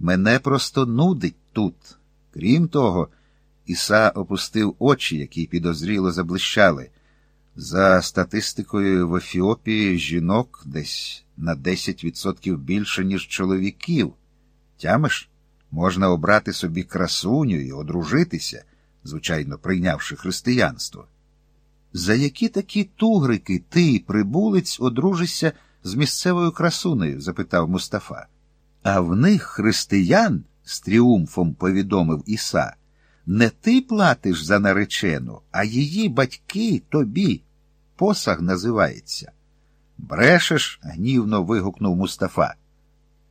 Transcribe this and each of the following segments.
Мене просто нудить тут. Крім того, Іса опустив очі, які підозріло заблищали. За статистикою в Ефіопії жінок десь на 10% більше, ніж чоловіків. Тямиш, можна обрати собі красуню і одружитися, звичайно, прийнявши християнство. За які такі тугрики ти, прибулець, одружишся з місцевою красунею? запитав Мустафа. А в них християн, з тріумфом повідомив Іса, не ти платиш за наречену, а її батьки тобі. Посаг називається. Брешеш? гнівно вигукнув Мустафа.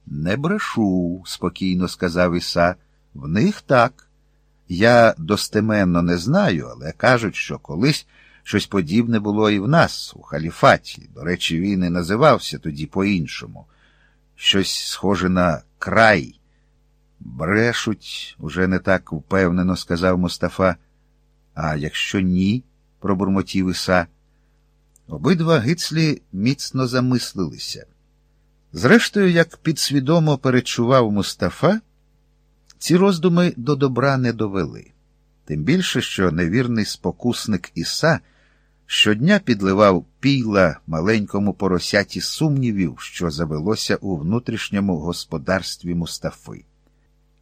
Не брешу, спокійно сказав Іса. В них так. Я достеменно не знаю, але кажуть, що колись щось подібне було і в нас, у халіфаті. До речі, він і називався тоді по-іншому. Щось схоже на край. Брешуть, уже не так впевнено сказав Мустафа. А якщо ні, пробурмотів Іса. Обидва гицлі міцно замислилися. Зрештою, як підсвідомо перечував Мустафа, ці роздуми до добра не довели. Тим більше, що невірний спокусник Іса щодня підливав пійла маленькому поросяті сумнівів, що завелося у внутрішньому господарстві Мустафи.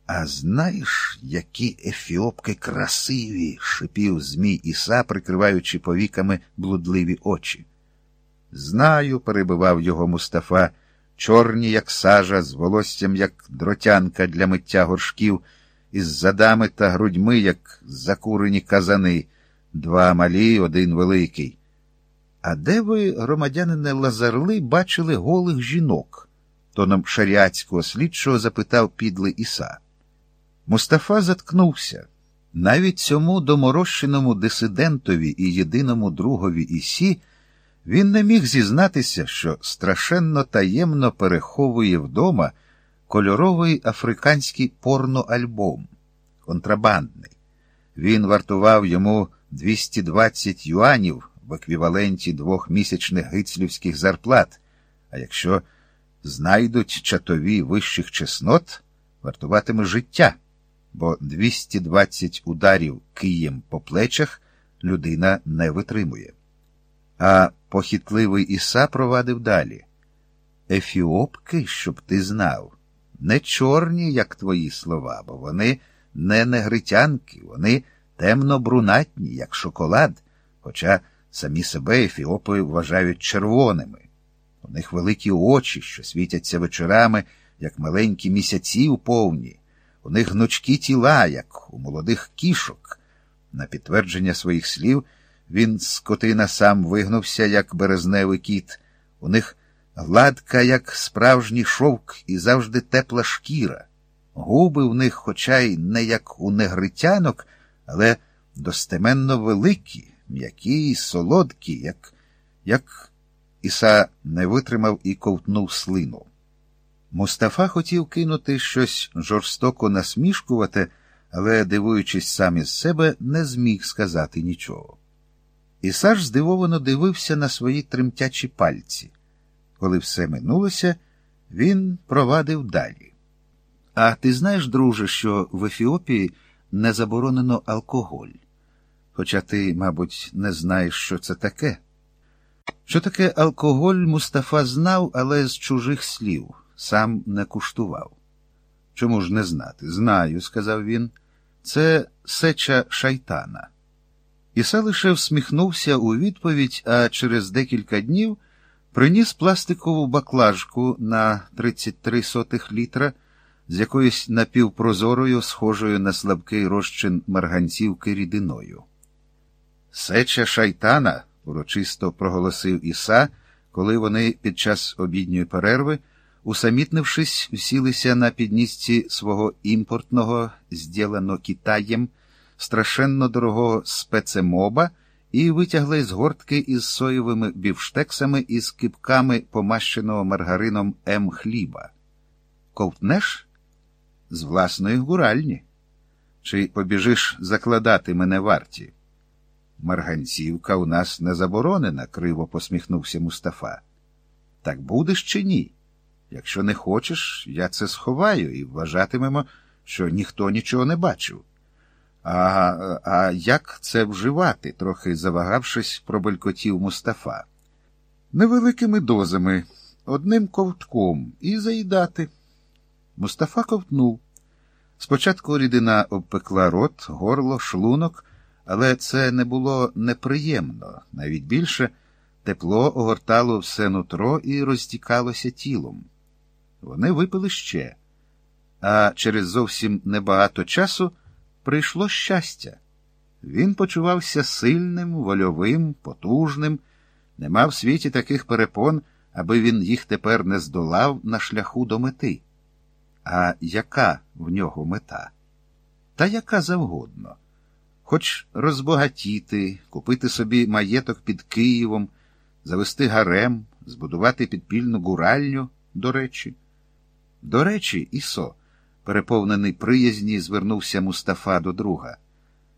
А знаєш, які ефіопки красиві, шипів Змій Іса, прикриваючи повіками блудливі очі. Знаю, перебивав його Мустафа, чорні, як сажа, з волоссям, як дротянка для миття горшків, із задами та грудьми, як закурені казани, два малі, один великий. А де ви, громадянине Лазарли, бачили голих жінок? тоном шаріатського слідчого запитав підлий Іса. Мустафа заткнувся. Навіть цьому доморощеному дисидентові і єдиному другові Ісі він не міг зізнатися, що страшенно таємно переховує вдома кольоровий африканський порноальбом, контрабандний. Він вартував йому 220 юанів в еквіваленті двох місячних гицлівських зарплат, а якщо знайдуть чатові вищих чеснот, вартуватиме життя бо 220 ударів києм по плечах людина не витримує. А похитливий Іса провадив далі. Ефіопки, щоб ти знав, не чорні, як твої слова, бо вони не негритянки, вони темно-брунатні, як шоколад, хоча самі себе ефіопи вважають червоними. У них великі очі, що світяться вечорами, як маленькі місяці у повні. У них гнучкі тіла, як у молодих кішок. На підтвердження своїх слів він скотина сам вигнувся, як березневий кіт. У них гладка, як справжній шовк, і завжди тепла шкіра. Губи в них, хоча й не як у негритянок, але достеменно великі, м'які й солодкі, як. як Іса не витримав і ковтнув слину. Мустафа хотів кинути щось жорстоко насмішкувати, але, дивуючись сам із себе, не зміг сказати нічого. Ісаш здивовано дивився на свої тремтячі пальці. Коли все минулося, він провадив далі. А ти знаєш, друже, що в Ефіопії не заборонено алкоголь? Хоча ти, мабуть, не знаєш, що це таке. Що таке алкоголь Мустафа знав, але з чужих слів сам не куштував. Чому ж не знати? Знаю, сказав він. Це сеча шайтана. Іса лише всміхнувся у відповідь, а через декілька днів приніс пластикову баклажку на 33 сотих літра з якоюсь напівпрозорою, схожою на слабкий розчин марганцівки рідиною. Сеча шайтана, урочисто проголосив Іса, коли вони під час обідньої перерви усамітнившись, сілися на піднісці свого імпортного, зділано Китаєм, страшенно дорогого спецемоба і витягли з гортки із соєвими бівштексами і з кипками помащеного маргарином М хліба. Ковтнеш? З власної гуральні. Чи побіжиш закладати мене варті? Марганцівка у нас не заборонена, криво посміхнувся Мустафа. Так будеш чи ні? Якщо не хочеш, я це сховаю і вважатимемо, що ніхто нічого не бачив. А а як це вживати? трохи завагавшись, пробелькотів Мустафа. Невеликими дозами, одним ковтком і заїдати. Мустафа ковтнув. Спочатку рідина обпекла рот, горло, шлунок, але це не було неприємно, навіть більше тепло огортало все нутро і розтікалося тілом. Вони випили ще, а через зовсім небагато часу прийшло щастя. Він почувався сильним, вольовим, потужним, не мав в світі таких перепон, аби він їх тепер не здолав на шляху до мети. А яка в нього мета? Та яка завгодно. Хоч розбогатіти, купити собі маєток під Києвом, завести гарем, збудувати підпільну гуральню, до речі. До речі, Ісо, переповнений приязні, звернувся Мустафа до друга.